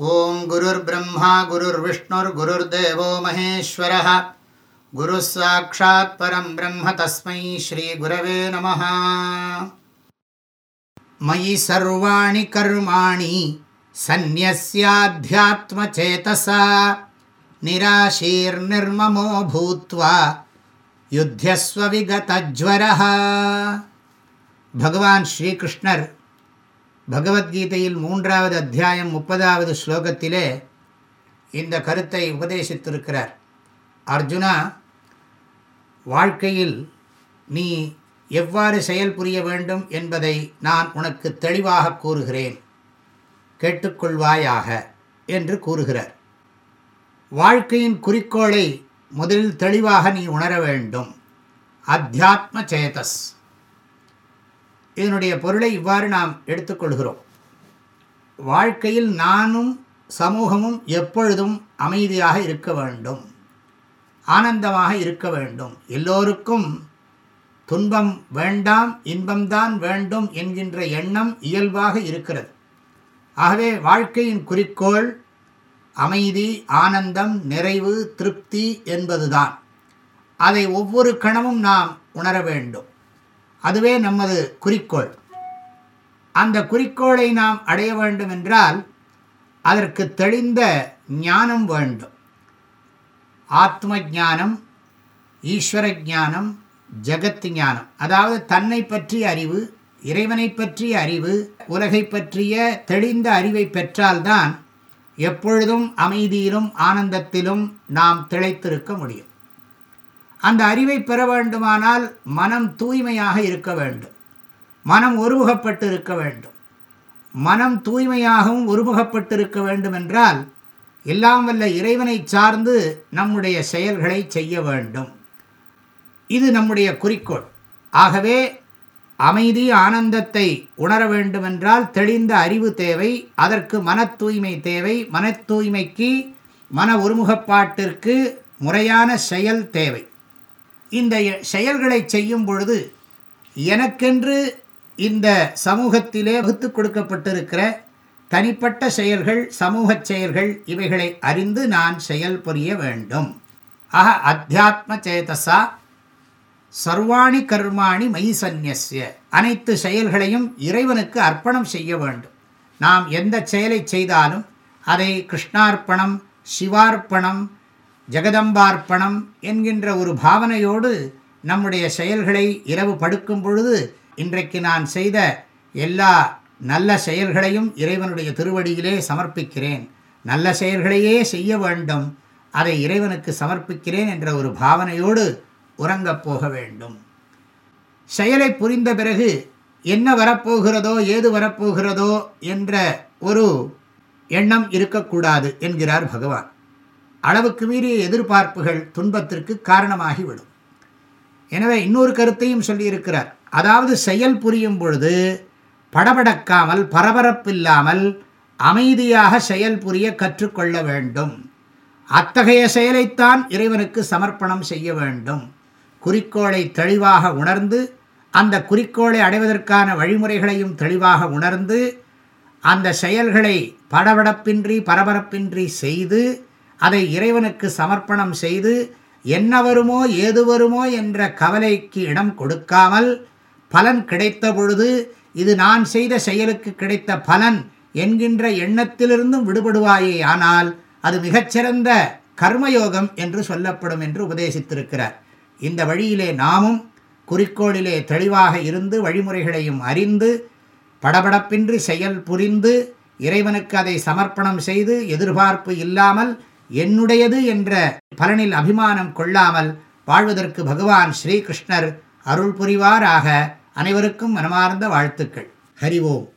ॐ गुरुर्ब्रह्मा गुरुर्विष्णुर्गुरुर्देवो महेश्वरः। गुरुः साक्षात् परं ब्रह्म तस्मै श्रीगुरवे नमः। मयि सर्वाणि कर्माणि सन्न्यस्याध्यात्मचेतसा। निराशीर्निर्ममो भूत्वा युध्यस्व विगतज्वरः। भगवान् श्रीकृष्णर् பகவத்கீதையில் மூன்றாவது அத்தியாயம் முப்பதாவது ஸ்லோகத்திலே இந்த கருத்தை உபதேசித்திருக்கிறார். அர்ஜுனா வாழ்க்கையில் நீ எவ்வாறு செயல் புரிய வேண்டும் என்பதை நான் உனக்கு தெளிவாக கூறுகிறேன். கேட்டுக்கொள்வாயாக என்று கூறுகிறார். வாழ்க்கையின் குறிக்கோளை முதலில் தெளிவாக நீ உணர வேண்டும். அத்தியாத்ம சேதஸ் இதனுடைய பொருளை இவ்வாறு நாம் எடுத்துக்கொள்கிறோம். வாழ்க்கையில் நானும் சமூகமும் எப்பொழுதும் அமைதியாக இருக்க வேண்டும். ஆனந்தமாக இருக்க வேண்டும். எல்லோருக்கும் துன்பம் வேண்டாம் இன்பம்தான் வேண்டும் என்கின்ற எண்ணம் இயல்பாக இருக்கிறது. ஆகவே வாழ்க்கையின் குறிக்கோள் அமைதி ஆனந்தம் நிறைவு திருப்தி என்பதுதான். அதை ஒவ்வொரு கணமும் நாம் உணர வேண்டும். அதுவே நமது குறிக்கோள். அந்த குறிக்கோளை நாம் அடைய வேண்டும் என்றால் அதற்கு தெளிந்த ஞானம் வேண்டும். ஆத்ம ஞானம் ஈஸ்வர ஞானம் ஜகத் ஞானம் அதாவது தன்னை பற்றிய அறிவு இறைவனை பற்றிய அறிவு உலகை பற்றிய தெளிந்த அறிவை பெற்றால்தான் எப்பொழுதும் அமைதியிலும் ஆனந்தத்திலும் நாம் திளைத்திருக்க முடியும். அந்த அறிவை பெற வேண்டுமானால் மனம் தூய்மையாக இருக்க வேண்டும். மனம் ஒருமுகப்பட்டு இருக்க வேண்டும். மனம் தூய்மையாகவும் ஒருமுகப்பட்டு இருக்க வேண்டும் என்றால் எல்லாம் வல்ல இறைவனை சார்ந்து நம்முடைய செயல்களை செய்ய வேண்டும். இது நம்முடைய குறிக்கோள். ஆகவே அமைதி ஆனந்தத்தை உணர வேண்டுமென்றால் தெளிந்த அறிவு தேவை அதற்கு மன தூய்மை தேவை. மன தூய்மைக்கு மன ஒருமுகப்பாட்டிற்கு முறையான செயல் தேவை. இந்த செயல்களை செய்யும் பொழுது எனக்கென்று இந்த சமூகத்திலே வகுத்து கொடுக்கப்பட்டிருக்கிற தனிப்பட்ட செயல்கள் சமூக செயல்கள் இவைகளை அறிந்து நான் செயல் புரிய வேண்டும். ஆக அத்தியாத்ம சேதசா சர்வாணி கர்மாணி மை சந்நியசிய அனைத்து செயல்களையும் இறைவனுக்கு அர்ப்பணம் செய்ய வேண்டும். நாம் எந்த செயலை செய்தாலும் அதை கிருஷ்ணார்ப்பணம் சிவார்ப்பணம் ஜெகதம்பார்ப்பணம் என்கின்ற ஒரு பாவனையோடு நம்முடைய செயல்களை இரவு படுக்கும் பொழுது இன்றைக்கு நான் செய்த எல்லா நல்ல செயல்களையும் இறைவனுடைய திருவடியிலே சமர்ப்பிக்கிறேன். நல்ல செயல்களையே செய்ய வேண்டும். அதை இறைவனுக்கு சமர்ப்பிக்கிறேன் என்ற ஒரு பாவனையோடு உறங்கப் போக வேண்டும். செயலை புரிந்த பிறகு என்ன வரப்போகிறதோ ஏது வரப்போகிறதோ என்ற ஒரு எண்ணம் இருக்கக்கூடாது என்கிறார் பகவான். அளவுக்கு மீறிய எதிர்பார்ப்புகள் துன்பத்திற்கு காரணமாகிவிடும். எனவே இன்னொரு கருத்தையும் சொல்லியிருக்கிறார். அதாவது செயல் புரியும் பொழுது படபடக்காமல் பரபரப்பில்லாமல் அமைதியாக செயல் புரிய கற்றுக்கொள்ள வேண்டும். அத்தகைய செயலைத்தான் இறைவனுக்கு சமர்ப்பணம் செய்ய வேண்டும். குறிக்கோளை தெளிவாக உணர்ந்து அந்த குறிக்கோளை அடைவதற்கான வழிமுறைகளையும் தெளிவாக உணர்ந்து அந்த செயல்களை படபடப்பின்றி பரபரப்பின்றி செய்து அதை இறைவனுக்கு சமர்ப்பணம் செய்து என்ன வருமோ ஏது வருமோ என்ற கவலைக்கு இடம் கொடுக்காமல் பலன் கிடைத்த பொழுது இது நான் செய்த செயலுக்கு கிடைத்த பலன் என்கின்ற எண்ணத்திலிருந்தும் விடுபடுவாயே. ஆனால் அது மிகச்சிறந்த கர்மயோகம் என்று சொல்லப்படும் என்று உபதேசித்திருக்கிறார். இந்த வழியிலே நாமும் குறிக்கோளிலே தெளிவாக இருந்து வழிமுறைகளையும் அறிந்து படபடப்பின்றி செயல் புரிந்து இறைவனுக்கு அதை சமர்ப்பணம் செய்து எதிர்பார்ப்பு இல்லாமல் என்னுடையது என்ற பலனில் அபிமானம் கொள்ளாமல் வாழ்வதற்கு பகவான் ஸ்ரீகிருஷ்ணர் அருள் புரிவாராக அனைவருக்கும் மனமார்ந்த வாழ்த்துக்கள். ஹரி ஓம்.